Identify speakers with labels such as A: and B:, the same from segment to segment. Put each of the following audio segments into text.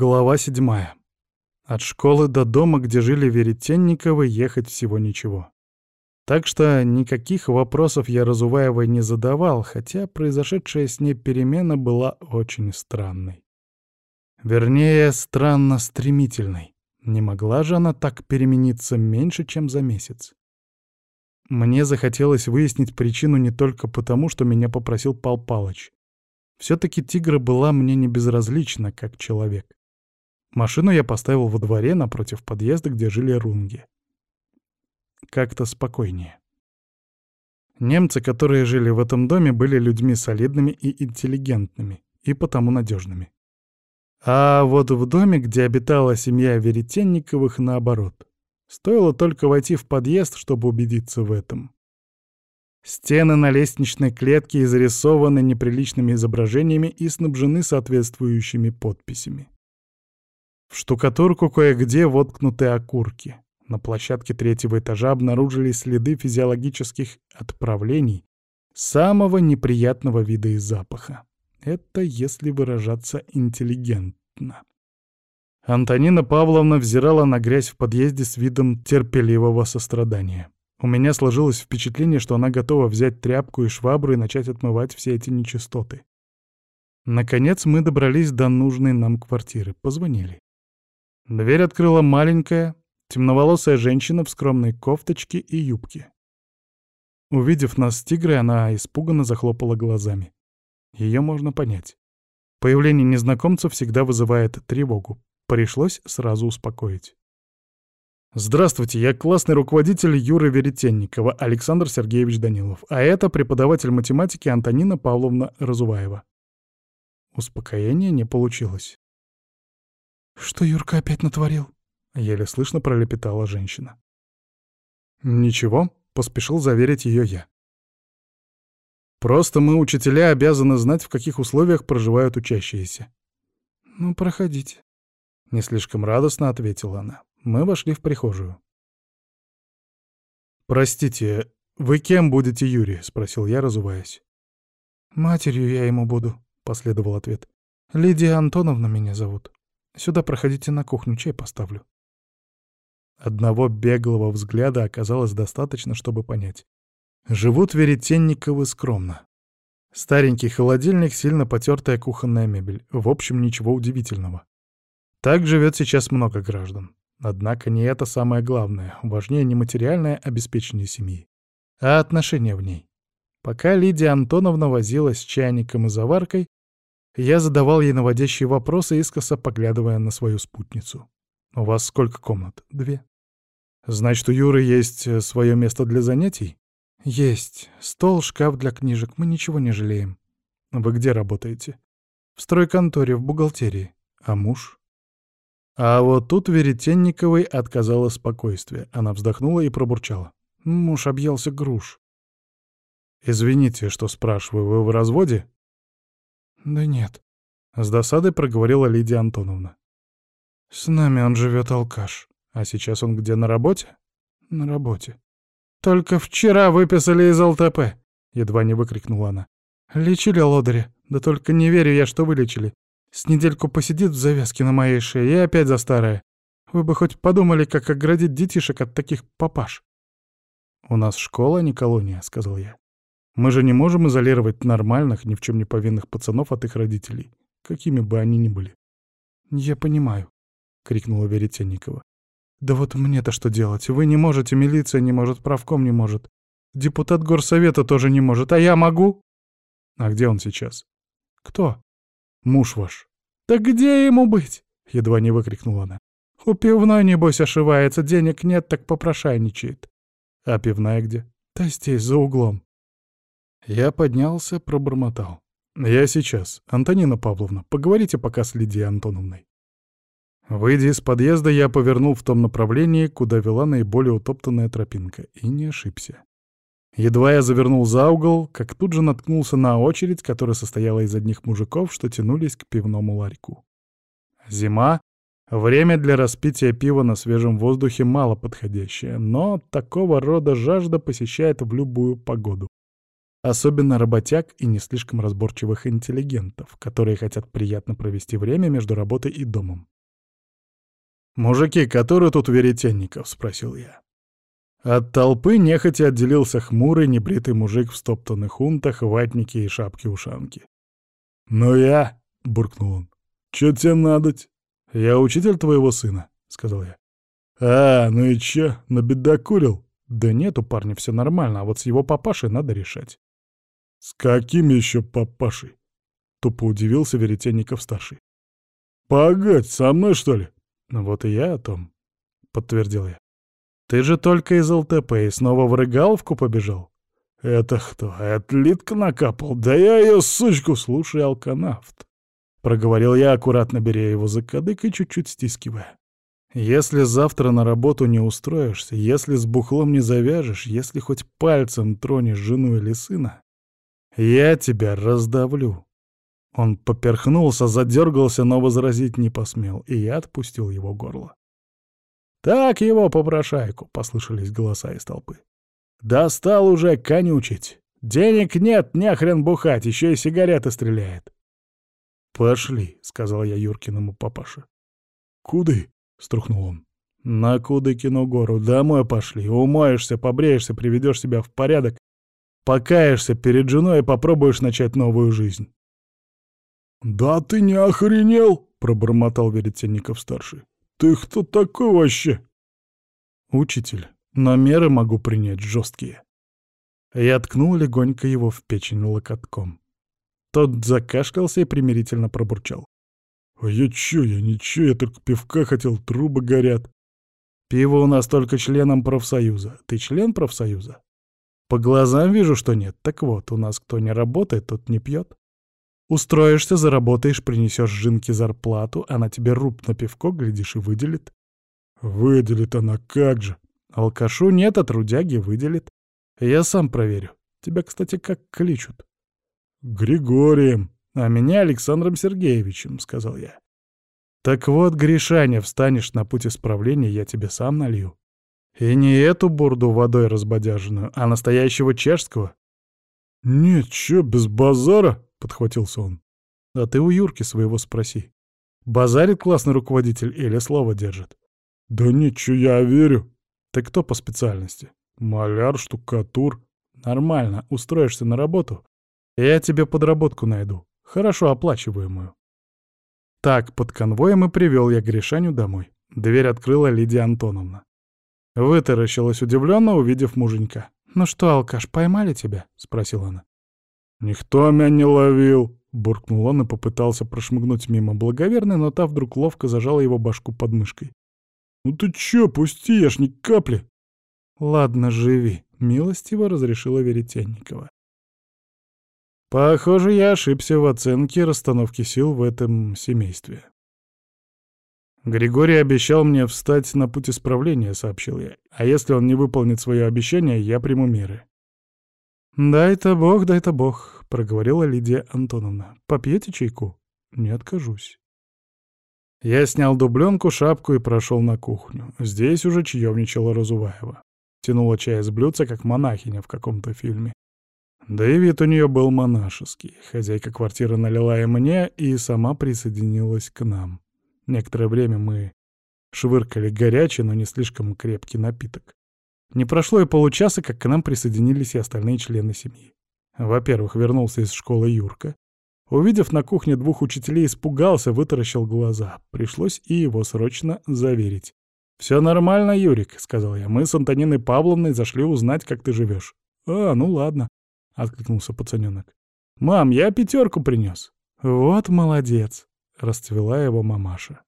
A: Глава седьмая. От школы до дома, где жили Веретенниковы, ехать всего ничего. Так что никаких вопросов я Разуваевой не задавал, хотя произошедшая с ней перемена была очень странной. Вернее, странно стремительной. Не могла же она так перемениться меньше, чем за месяц. Мне захотелось выяснить причину не только потому, что меня попросил Пал Палыч. Все-таки тигра была мне не безразлична, как человек. Машину я поставил во дворе напротив подъезда, где жили рунги. Как-то спокойнее. Немцы, которые жили в этом доме, были людьми солидными и интеллигентными, и потому надежными. А вот в доме, где обитала семья Веретенниковых, наоборот. Стоило только войти в подъезд, чтобы убедиться в этом. Стены на лестничной клетке изрисованы неприличными изображениями и снабжены соответствующими подписями. В штукатурку кое-где воткнуты окурки. На площадке третьего этажа обнаружились следы физиологических отправлений самого неприятного вида и запаха. Это если выражаться интеллигентно. Антонина Павловна взирала на грязь в подъезде с видом терпеливого сострадания. У меня сложилось впечатление, что она готова взять тряпку и швабру и начать отмывать все эти нечистоты. Наконец мы добрались до нужной нам квартиры, позвонили. Дверь открыла маленькая, темноволосая женщина в скромной кофточке и юбке. Увидев нас с тигрой, она испуганно захлопала глазами. Ее можно понять. Появление незнакомца всегда вызывает тревогу. Пришлось сразу успокоить. Здравствуйте, я классный руководитель Юры Веретенникова, Александр Сергеевич Данилов, а это преподаватель математики Антонина Павловна Разуваева. Успокоения не получилось.
B: «Что Юрка опять натворил?» — еле слышно пролепетала женщина.
A: «Ничего», — поспешил заверить ее я. «Просто мы, учителя, обязаны знать, в каких условиях проживают учащиеся».
B: «Ну, проходите», —
A: не слишком радостно ответила она. Мы вошли в прихожую. «Простите, вы кем будете, Юрий?» — спросил я, разуваясь.
B: «Матерью я ему буду», — последовал ответ. «Лидия Антоновна меня зовут». Сюда проходите на кухню, чай поставлю.
A: Одного беглого взгляда оказалось достаточно, чтобы понять. Живут Веретенниковы скромно. Старенький холодильник, сильно потертая кухонная мебель. В общем, ничего удивительного. Так живет сейчас много граждан. Однако не это самое главное. Важнее не материальное обеспечение семьи, а отношения в ней. Пока Лидия Антоновна возилась с чайником и заваркой, я задавал ей наводящие вопросы, искоса поглядывая на свою спутницу. «У вас сколько комнат?» «Две». «Значит, у Юры есть э, свое место для занятий?»
B: «Есть. Стол, шкаф для книжек. Мы ничего не жалеем».
A: «Вы где работаете?»
B: «В стройконторе, в бухгалтерии».
A: «А муж?» А вот тут Веретенниковой отказало спокойствие. Она вздохнула и пробурчала.
B: «Муж объелся груш».
A: «Извините, что спрашиваю, вы в разводе?»
B: «Да нет», —
A: с досадой проговорила Лидия Антоновна.
B: «С нами он живет алкаш.
A: А сейчас он где, на работе?»
B: «На работе».
A: «Только вчера выписали из ЛТП», — едва не выкрикнула она.
B: «Лечили лодыря. Да только не верю я, что вылечили. С недельку посидит в завязке на моей шее и опять за старое. Вы бы хоть подумали, как оградить детишек от таких папаш».
A: «У нас школа, не колония», — сказал я. Мы же не можем изолировать нормальных, ни в чем не повинных пацанов от их родителей, какими бы они ни были.
B: «Я понимаю», — крикнула Веретенникова. «Да вот мне-то что делать? Вы не можете, милиция не может, правком не может. Депутат горсовета тоже не может, а я могу?»
A: «А где он сейчас?»
B: «Кто?»
A: «Муж ваш».
B: «Да где ему быть?»
A: — едва не выкрикнула она.
B: «У пивной, небось, ошивается, денег нет, так попрошайничает».
A: «А пивная где?»
B: «Да здесь, за углом».
A: Я поднялся, пробормотал. «Я сейчас. Антонина Павловна, поговорите пока с Лидией Антоновной». Выйдя из подъезда, я повернул в том направлении, куда вела наиболее утоптанная тропинка, и не ошибся. Едва я завернул за угол, как тут же наткнулся на очередь, которая состояла из одних мужиков, что тянулись к пивному ларьку. Зима — время для распития пива на свежем воздухе мало подходящее, но такого рода жажда посещает в любую погоду. Особенно работяг и не слишком разборчивых интеллигентов, которые хотят приятно провести время между работой и домом. «Мужики, которые тут веретенников?» — спросил я. От толпы нехотя отделился хмурый, небритый мужик в стоптанных унтах, ватнике и шапке-ушанке. «Ну я?» — буркнул он. «Чё тебе надоть?» «Я учитель твоего сына», — сказал я. «А, ну и чё, набедокурил?» «Да нет, у парня все нормально, а вот с его папашей надо решать». «С каким еще папашей?» — тупо удивился Веретенников-старший. «Погодь, со мной, что ли?» «Ну вот и я о том», — подтвердил я. «Ты же только из ЛТП и снова в Рыгаловку побежал?» «Это кто? Отлитка накапал? Да я ее, сучку, слушай, алканавт!» Проговорил я, аккуратно беря его за кадык и чуть-чуть стискивая. «Если завтра на работу не устроишься, если с бухлом не завяжешь, если хоть пальцем тронешь жену или сына, я тебя раздавлю». Он поперхнулся, задергался, но возразить не посмел, и я отпустил его горло. «Так его попрошайку!» — послышались голоса из толпы. «Достал уже конючить! Денег нет, нехрен бухать, еще и сигареты стреляет!» «Пошли», — сказал я Юркиному папаше. «Куды?» — струхнул он. «На Кудыкину гору. Домой пошли. Умоешься, побреешься, приведешь себя в порядок, покаешься перед женой и попробуешь начать новую жизнь». «Да ты не охренел!» — пробормотал Веретенников-старший. «Ты кто такой вообще?» «Учитель, но меры могу принять жесткие». Я ткнул легонько его в печень локотком. Тот закашлялся и примирительно пробурчал. «А я чё, я ничего, я только пивка хотел, трубы горят». «Пиво у нас только членом профсоюза. Ты член профсоюза?» «По глазам вижу, что нет. Так вот, у нас кто не работает, тот не пьет. Устроишься, заработаешь, принесешь жинке зарплату, она тебе руб на пивко, глядишь, и выделит. Выделит она как же. Алкашу нет, а трудяги выделит. Я сам проверю. Тебя, кстати, как кличут? Григорием, а меня Александром Сергеевичем, сказал я. Так вот, Гришаня, встанешь на путь исправления, я тебе сам налью. И не эту бурду водой разбодяженную, а настоящего чешского. Нет, чё, без базара? — подхватился он. «А ты у Юрки своего спроси. Базарит классный руководитель или слово держит?» «Да ничего, я верю». «Ты кто по специальности?» «Маляр, штукатур». «Нормально, устроишься на работу. Я тебе подработку найду, хорошо оплачиваемую». Так, под конвоем и привел я Гришаню домой. Дверь открыла Лидия Антоновна. Вытаращилась удивленно, увидев муженька. «Ну что, алкаш, поймали тебя?» — спросила она. «Никто меня не ловил!» — буркнул он и попытался прошмыгнуть мимо благоверной, но та вдруг ловко зажала его башку под мышкой. «Ну ты чё, пусти, я ж ни капли!» «Ладно, живи», — милостиво разрешила Веретенникова. Похоже, я ошибся в оценке расстановки сил в этом семействе. Григорий обещал мне встать на путь исправления, сообщил я. А если он не выполнит свое обещание, я приму меры. «Дай-то бог, дай-то бог», — проговорила Лидия Антоновна. «Попьете чайку?» «Не откажусь». Я снял дубленку, шапку и прошел на кухню. Здесь уже чаевничала Разуваева. Тянула чай из блюдца, как монахиня в каком-то фильме. Да и вид у нее был монашеский. Хозяйка квартиры налила и мне, и сама присоединилась к нам. Некоторое время мы швыркали горячий, но не слишком крепкий напиток. Не прошло и получаса, как к нам присоединились и остальные члены семьи. Во-первых, вернулся из школы Юрка. Увидев на кухне двух учителей, испугался, вытаращил глаза. Пришлось и его срочно заверить. «Все нормально, Юрик», — сказал я. «Мы с Антониной Павловной зашли узнать, как ты живешь». «А, ну ладно», — откликнулся пацаненок. «Мам, я пятерку принес». «Вот молодец», — расцвела его мамаша.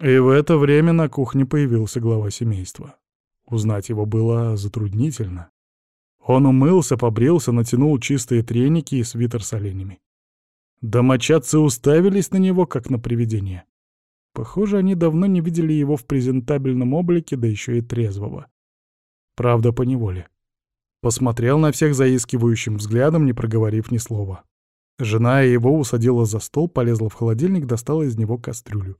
A: И в это время на кухне появился глава семейства. Узнать его было затруднительно. Он умылся, побрился, натянул чистые треники и свитер с оленями. Домочадцы уставились на него, как на привидение. Похоже, они давно не видели его в презентабельном облике, да еще и трезвого. Правда, поневоле. Посмотрел на всех заискивающим взглядом, не проговорив ни слова. Жена его усадила за стол, полезла в холодильник, достала из него кастрюлю.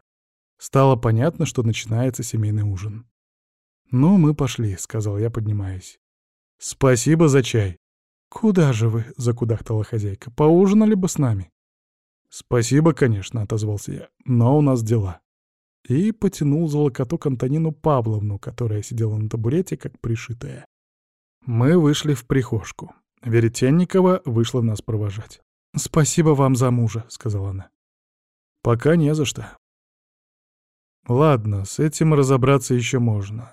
A: Стало понятно, что начинается семейный ужин. «Ну, мы пошли», — сказал я, поднимаясь. «Спасибо за чай».
B: «Куда же вы?» — закудахтала хозяйка. «Поужинали бы с нами».
A: «Спасибо, конечно», — отозвался я, — «но у нас дела». И потянул за локоток Антонину Павловну, которая сидела на табурете, как пришитая. Мы вышли в прихожку. Веретенникова вышла нас провожать.
B: «Спасибо вам за мужа», — сказала она.
A: «Пока не за что». Ладно, с этим разобраться еще можно.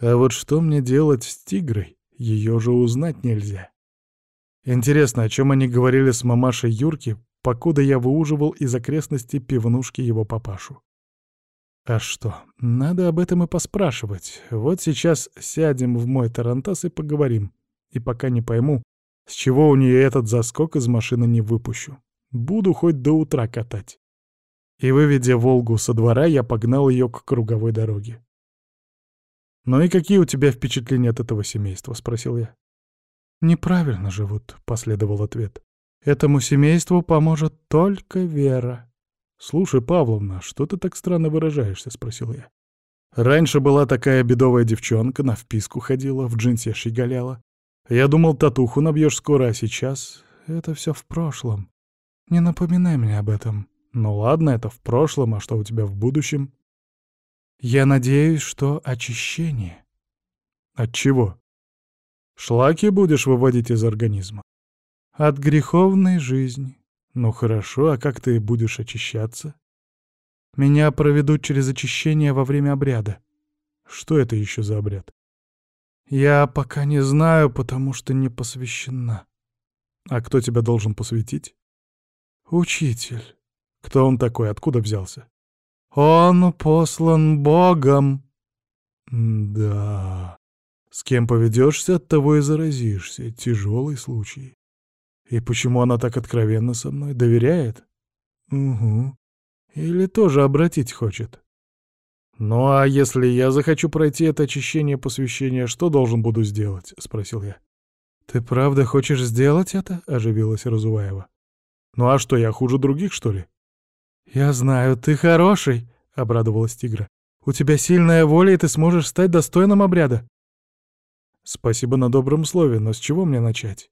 A: А вот что мне делать с тигрой? Ее же узнать нельзя. Интересно, о чем они говорили с мамашей Юрки, покуда я выуживал из окрестностей пивнушки его папашу. А что, надо об этом и поспрашивать. Вот сейчас сядем в мой тарантас и поговорим. И пока не пойму, с чего у нее этот заскок из машины не выпущу. Буду хоть до утра катать. И выведя «Волгу» со двора, я погнал ее к круговой дороге. «Ну и какие у тебя впечатления от этого семейства?» — спросил я.
B: «Неправильно живут», — последовал ответ. «Этому семейству поможет только вера».
A: «Слушай, Павловна, что ты так странно выражаешься?» — спросил я. «Раньше была такая бедовая девчонка, на вписку ходила, в джинсе щеголяла. Я думал, татуху набьешь скоро, а сейчас это все в прошлом. Не напоминай мне об этом. Ну ладно, это в прошлом, а что у тебя в будущем?
B: Я надеюсь, что очищение.
A: От чего? Шлаки будешь выводить из организма?
B: От греховной жизни.
A: Ну хорошо, а как ты будешь очищаться?
B: Меня проведут через очищение во время обряда.
A: Что это еще за обряд?
B: Я пока не знаю, потому что не посвящена.
A: А кто тебя должен посвятить?
B: Учитель.
A: Кто он такой? Откуда взялся?
B: Он послан Богом.
A: Да. С кем поведешься, от того и заразишься. Тяжелый случай. И почему она так откровенно со мной? Доверяет? Угу. Или тоже обратить хочет? «Ну а если я захочу пройти это очищение посвящения, что должен буду сделать?» — спросил я.
B: «Ты правда хочешь сделать это?» — оживилась Разуваева.
A: «Ну а что, я хуже других, что ли?»
B: «Я знаю, ты хороший», — обрадовалась Тигра. «У тебя сильная воля, и ты сможешь стать достойным обряда».
A: «Спасибо на добром слове, но с чего мне начать?»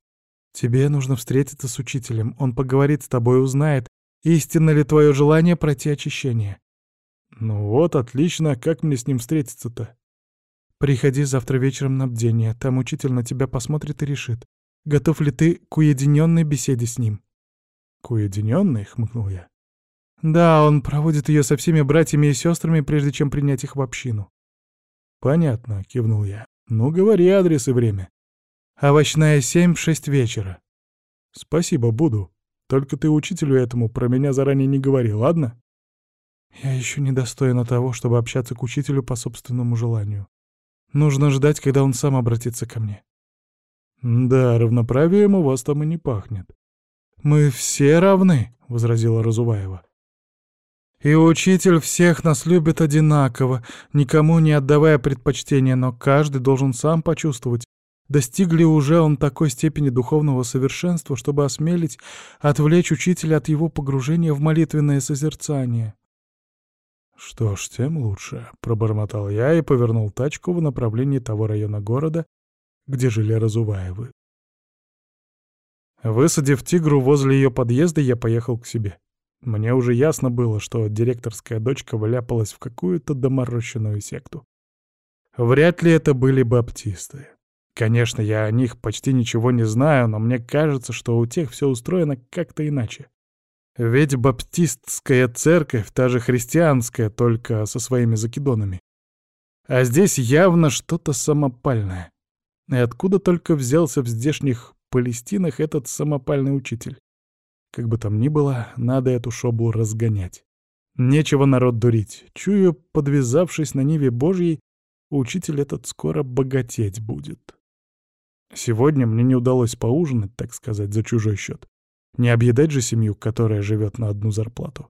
B: «Тебе нужно встретиться с учителем. Он поговорит с тобой, узнает, истинно ли твое желание пройти очищение.
A: «Ну вот, отлично. Как мне с ним встретиться-то?»
B: «Приходи завтра вечером на бдение. Там учитель на тебя посмотрит и решит, готов ли ты к уединенной беседе с ним».
A: «К уединенной?» — хмыкнул я.
B: «Да, он проводит ее со всеми братьями и сестрами, прежде чем принять их в общину».
A: «Понятно», — кивнул я. «Ну, говори адрес и время».
B: «Овощная семь шесть вечера».
A: «Спасибо, буду. Только ты учителю этому про меня заранее не говори, ладно?»
B: Я еще не достойна того, чтобы общаться к учителю по собственному желанию. Нужно ждать, когда он сам обратится ко мне.
A: Да, равноправием у вас там и не пахнет.
B: Мы все равны, — возразила Разуваева. И учитель всех нас любит одинаково, никому не отдавая предпочтения, но каждый должен сам почувствовать, достиг ли уже он такой степени духовного совершенства, чтобы осмелить отвлечь учителя от его погружения в молитвенное созерцание.
A: «Что ж, тем лучше», — пробормотал я и повернул тачку в направлении того района города, где жили Разуваевы. Высадив тигру возле ее подъезда, я поехал к себе. Мне уже ясно было, что директорская дочка вляпалась в какую-то доморощенную секту. Вряд ли это были баптисты. Конечно, я о них почти ничего не знаю, но мне кажется, что у тех все устроено как-то иначе. Ведь баптистская церковь, та же христианская, только со своими закидонами. А здесь явно что-то самопальное. И откуда только взялся в здешних Палестинах этот самопальный учитель? Как бы там ни было, надо эту шоблу разгонять. Нечего народ дурить. Чую, подвязавшись на Ниве Божьей, учитель этот скоро богатеть будет. Сегодня мне не удалось поужинать, так сказать, за чужой счет. Не объедать же семью, которая живет на одну зарплату.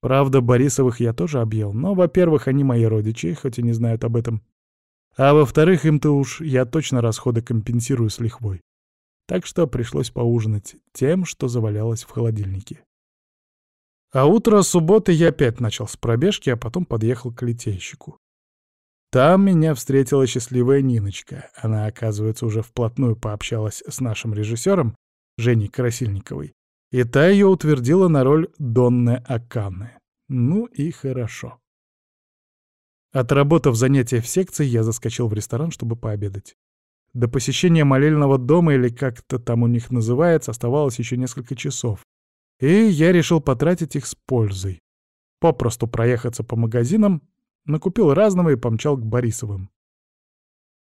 A: Правда, Борисовых я тоже объел, но, во-первых, они мои родичи, хоть и не знают об этом. А во-вторых, им-то уж я точно расходы компенсирую с лихвой. Так что пришлось поужинать тем, что завалялось в холодильнике. А утро субботы я опять начал с пробежки, а потом подъехал к литейщику. Там меня встретила счастливая Ниночка. Она, оказывается, уже вплотную пообщалась с нашим режиссером, Женей Красильниковой, и та ее утвердила на роль Донны Аканы. Ну и хорошо. Отработав занятия в секции, я заскочил в ресторан, чтобы пообедать. До посещения молельного дома, или как-то там у них называется, оставалось еще несколько часов. И я решил потратить их с пользой. Попросту проехаться по магазинам, накупил разного и помчал к Борисовым.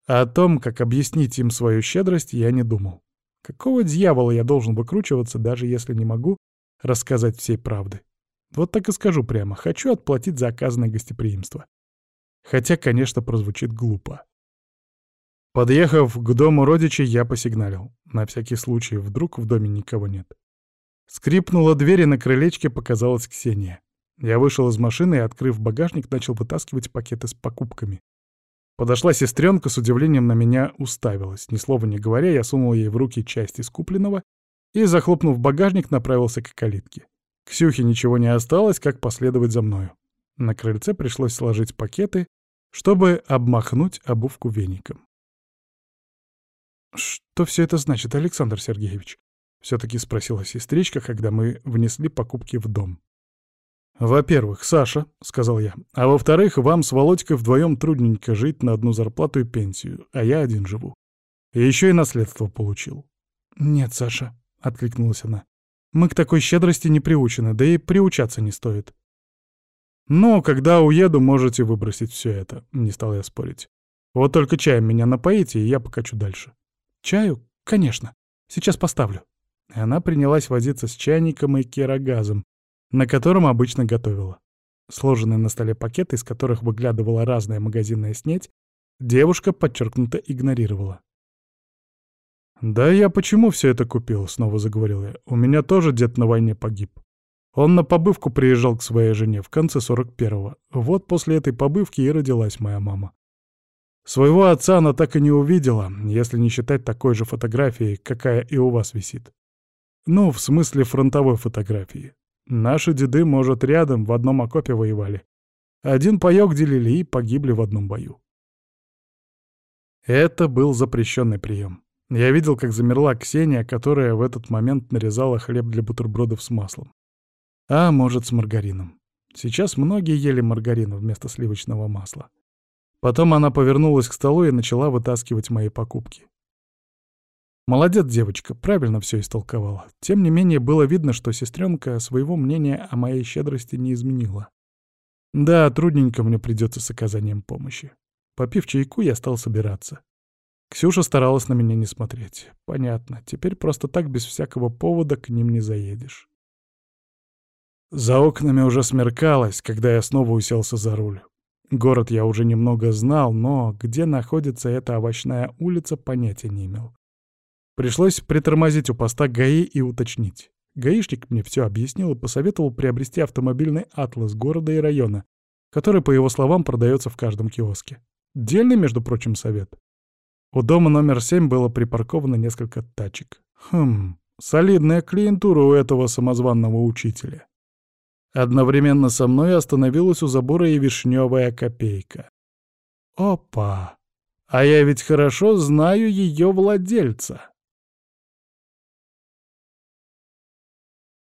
A: О том, как объяснить им свою щедрость, я не думал. Какого дьявола я должен выкручиваться, даже если не могу рассказать всей правды? Вот так и скажу прямо. Хочу отплатить за оказанное гостеприимство. Хотя, конечно, прозвучит глупо. Подъехав к дому родичей, я посигналил. На всякий случай, вдруг в доме никого нет. Скрипнула дверь, и на крылечке показалась Ксения. Я вышел из машины и, открыв багажник, начал вытаскивать пакеты с покупками. Подошла сестренка, с удивлением на меня уставилась. Ни слова не говоря, я сунул ей в руки часть из купленного и, захлопнув багажник, направился к калитке. Ксюхе ничего не осталось, как последовать за мною. На крыльце пришлось сложить пакеты, чтобы обмахнуть обувку веником. «Что все это значит, Александр Сергеевич?» — все-таки спросила сестричка, когда мы внесли покупки в дом. «Во-первых, Саша», — сказал я, — «а во-вторых, вам с Володькой вдвоем трудненько жить на одну зарплату и пенсию, а я один живу. Еще и наследство получил». «Нет, Саша», — откликнулась она, — «мы к такой щедрости не приучены, да и приучаться не стоит». «Ну, когда уеду, можете выбросить все это», — не стал я спорить. «Вот только чаем меня напоите, и я покачу дальше». «Чаю? Конечно. Сейчас поставлю». И она принялась возиться с чайником и керогазом, на котором обычно готовила. Сложенные на столе пакеты, из которых выглядывала разная магазинная снеть, девушка подчеркнуто игнорировала. «Да я почему все это купил?» — снова заговорил я. «У меня тоже дед на войне погиб. Он на побывку приезжал к своей жене в конце 41-го. Вот после этой побывки и родилась моя мама. Своего отца она так и не увидела, если не считать такой же фотографии, какая и у вас висит. Ну, в смысле фронтовой фотографии. Наши деды, может, рядом в одном окопе воевали. Один паёк делили и погибли в одном бою. Это был запрещенный прием. Я видел, как замерла Ксения, которая в этот момент нарезала хлеб для бутербродов с маслом. А может, с маргарином. Сейчас многие ели маргарин вместо сливочного масла. Потом она повернулась к столу и начала вытаскивать мои покупки. Молодец девочка, правильно все истолковала. Тем не менее, было видно, что сестренка своего мнения о моей щедрости не изменила. Да, трудненько мне придется с оказанием помощи. Попив чайку, я стал собираться. Ксюша старалась на меня не смотреть. Понятно, теперь просто так без всякого повода к ним не заедешь. За окнами уже смеркалось, когда я снова уселся за руль. Город я уже немного знал, но где находится эта овощная улица, понятия не имел. Пришлось притормозить у поста ГАИ и уточнить. Гаишник мне все объяснил и посоветовал приобрести автомобильный атлас города и района, который, по его словам, продается в каждом киоске. Дельный, между прочим, совет. У дома номер 7 было припарковано несколько тачек. Хм, солидная клиентура у этого самозванного учителя. Одновременно со мной остановилась у забора и вишневая копейка. Опа! А я ведь хорошо знаю ее владельца.